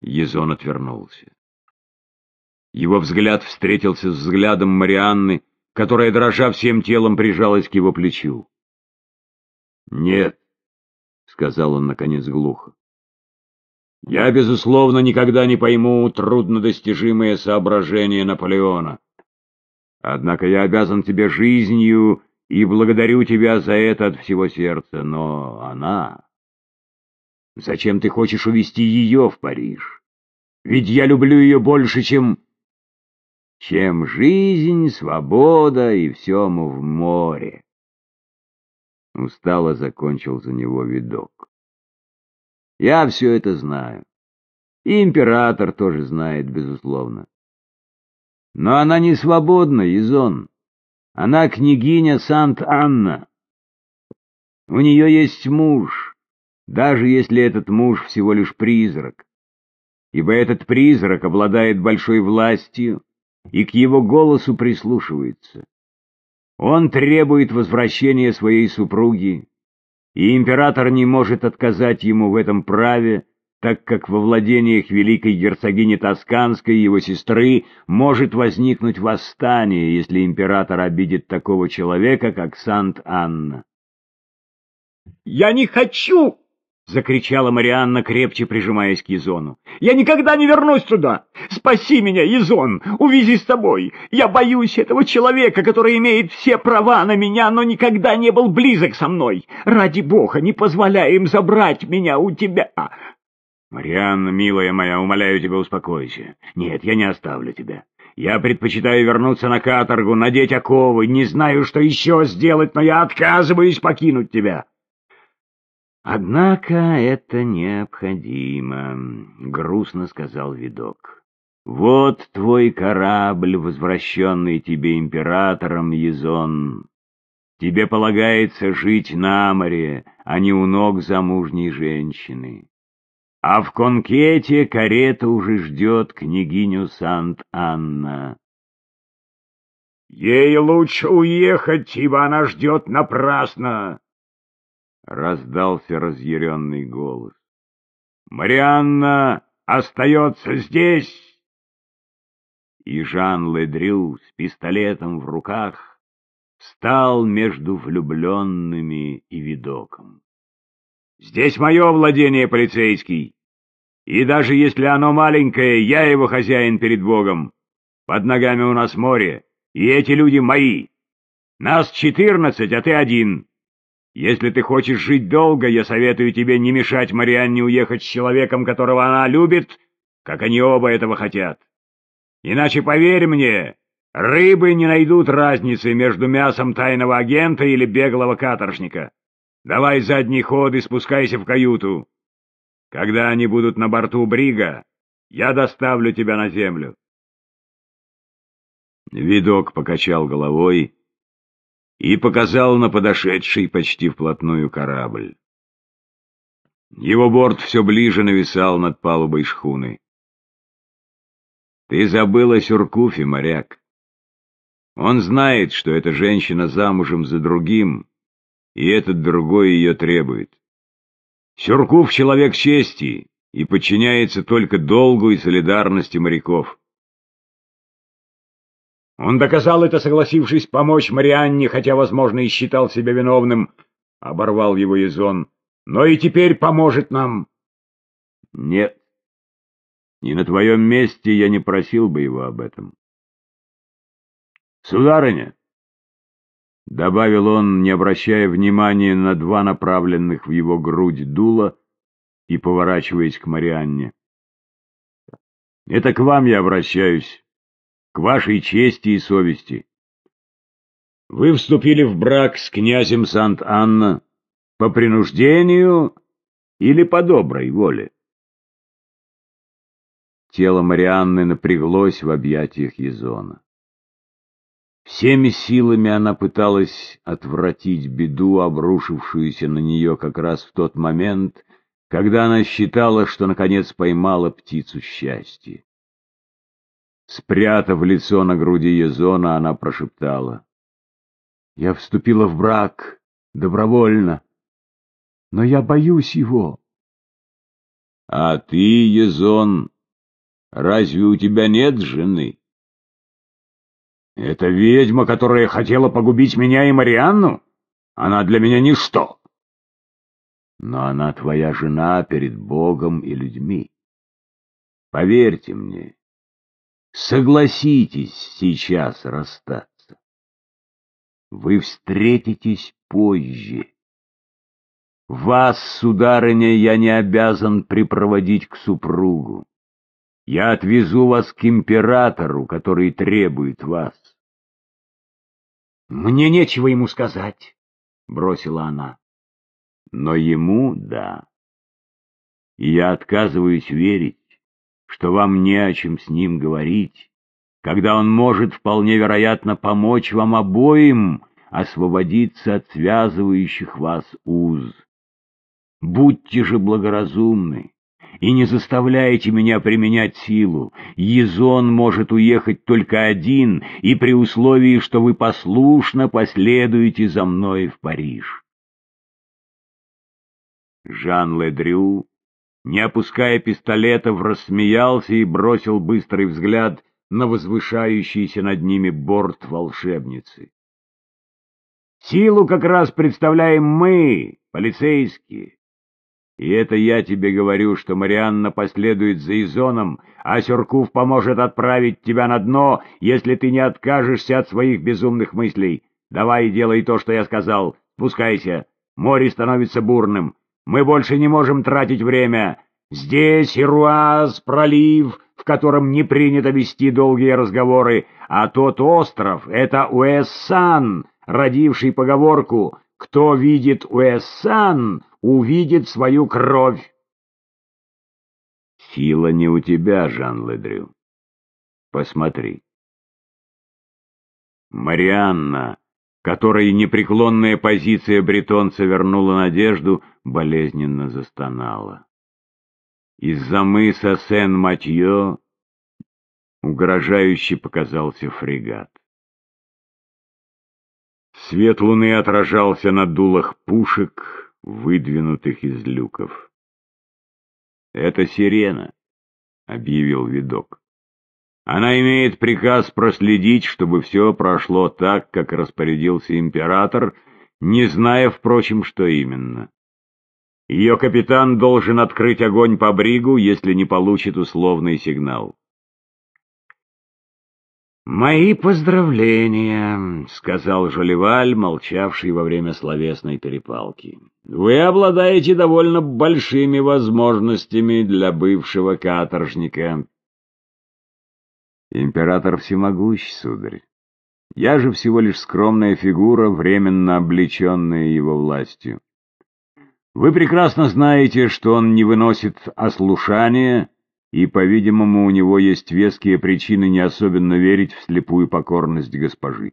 Езон отвернулся. Его взгляд встретился с взглядом Марианны, которая, дрожа всем телом, прижалась к его плечу. «Нет», — сказал он, наконец, глухо. «Я, безусловно, никогда не пойму труднодостижимые соображения Наполеона. Однако я обязан тебе жизнью и благодарю тебя за это от всего сердца. Но она... Зачем ты хочешь увезти ее в Париж? Ведь я люблю ее больше, чем... чем жизнь, свобода и все в море. Устало закончил за него видок. Я все это знаю. И император тоже знает, безусловно. Но она не свободна, Изон. Она княгиня Сант-Анна. У нее есть муж, даже если этот муж всего лишь призрак. Ибо этот призрак обладает большой властью и к его голосу прислушивается. Он требует возвращения своей супруги, и император не может отказать ему в этом праве, так как во владениях великой герцогини Тосканской его сестры может возникнуть восстание, если император обидит такого человека, как Сант-Анна. «Я не хочу!» — закричала Марианна, крепче прижимаясь к Езону. «Я никогда не вернусь туда! Спаси меня, Езон! Увези с тобой! Я боюсь этого человека, который имеет все права на меня, но никогда не был близок со мной! Ради бога, не позволяй им забрать меня у тебя!» «Марианна, милая моя, умоляю тебя, успокойся. Нет, я не оставлю тебя. Я предпочитаю вернуться на каторгу, надеть оковы, не знаю, что еще сделать, но я отказываюсь покинуть тебя». «Однако это необходимо», — грустно сказал видок. «Вот твой корабль, возвращенный тебе императором Езон. Тебе полагается жить на море, а не у ног замужней женщины. А в Конкете карета уже ждет княгиню Сант-Анна. «Ей лучше уехать, ибо она ждет напрасно!» Раздался разъяренный голос. «Марианна остается здесь!» И Жан Ледрю с пистолетом в руках встал между влюбленными и видоком. Здесь мое владение, полицейский. И даже если оно маленькое, я его хозяин перед Богом. Под ногами у нас море, и эти люди мои. Нас четырнадцать, а ты один. Если ты хочешь жить долго, я советую тебе не мешать Марианне уехать с человеком, которого она любит, как они оба этого хотят. Иначе, поверь мне, рыбы не найдут разницы между мясом тайного агента или беглого каторжника. Давай задний ход и спускайся в каюту. Когда они будут на борту Брига, я доставлю тебя на землю. Видок покачал головой и показал на подошедший почти вплотную корабль. Его борт все ближе нависал над палубой шхуны. Ты забыл о Сюркуфе, моряк. Он знает, что эта женщина замужем за другим, и этот другой ее требует. Сюрков — человек чести и подчиняется только долгу и солидарности моряков. Он доказал это, согласившись помочь Марианне, хотя, возможно, и считал себя виновным, — оборвал его Езон, — но и теперь поможет нам. Нет, и на твоем месте я не просил бы его об этом. Сударыня, — добавил он, не обращая внимания на два направленных в его грудь дула и поворачиваясь к Марианне. «Это к вам я обращаюсь, вашей чести и совести. Вы вступили в брак с князем Сант-Анна по принуждению или по доброй воле?» Тело Марианны напряглось в объятиях Езона. Всеми силами она пыталась отвратить беду, обрушившуюся на нее как раз в тот момент, когда она считала, что наконец поймала птицу счастья. Спрятав лицо на груди Езона, она прошептала. «Я вступила в брак добровольно, но я боюсь его. А ты, Езон, разве у тебя нет жены? Это ведьма, которая хотела погубить меня и Марианну? Она для меня ничто. Но она твоя жена перед Богом и людьми. Поверьте мне, согласитесь сейчас расстаться. Вы встретитесь позже. Вас, сударыня, я не обязан припроводить к супругу. Я отвезу вас к императору, который требует вас. Мне нечего ему сказать, — бросила она. Но ему — да. И я отказываюсь верить, что вам не о чем с ним говорить, когда он может вполне вероятно помочь вам обоим освободиться от связывающих вас уз. Будьте же благоразумны и не заставляйте меня применять силу. Езон может уехать только один, и при условии, что вы послушно последуете за мной в Париж. Жан Ледрю, не опуская пистолетов, рассмеялся и бросил быстрый взгляд на возвышающийся над ними борт волшебницы. Силу как раз представляем мы, полицейские. И это я тебе говорю, что Марианна последует за Изоном, а Сюркув поможет отправить тебя на дно, если ты не откажешься от своих безумных мыслей. Давай делай то, что я сказал. Спускайся. Море становится бурным. Мы больше не можем тратить время. Здесь Ируаз, пролив, в котором не принято вести долгие разговоры, а тот остров — это Уэссан, родивший поговорку «Кто видит Уэссан, увидит свою кровь». Сила не у тебя, Жан Ледрю. Посмотри. Марианна, которой непреклонная позиция бретонца вернула надежду, болезненно застонала. Из-за мыса Сен-Матье угрожающе показался фрегат. Свет луны отражался на дулах пушек, выдвинутых из люков. «Это сирена», — объявил видок. «Она имеет приказ проследить, чтобы все прошло так, как распорядился император, не зная, впрочем, что именно. Ее капитан должен открыть огонь по бригу, если не получит условный сигнал. «Мои поздравления», — сказал Жолеваль, молчавший во время словесной перепалки. «Вы обладаете довольно большими возможностями для бывшего каторжника». «Император всемогущ, сударь. Я же всего лишь скромная фигура, временно облеченная его властью. Вы прекрасно знаете, что он не выносит ослушания» и, по-видимому, у него есть веские причины не особенно верить в слепую покорность госпожи.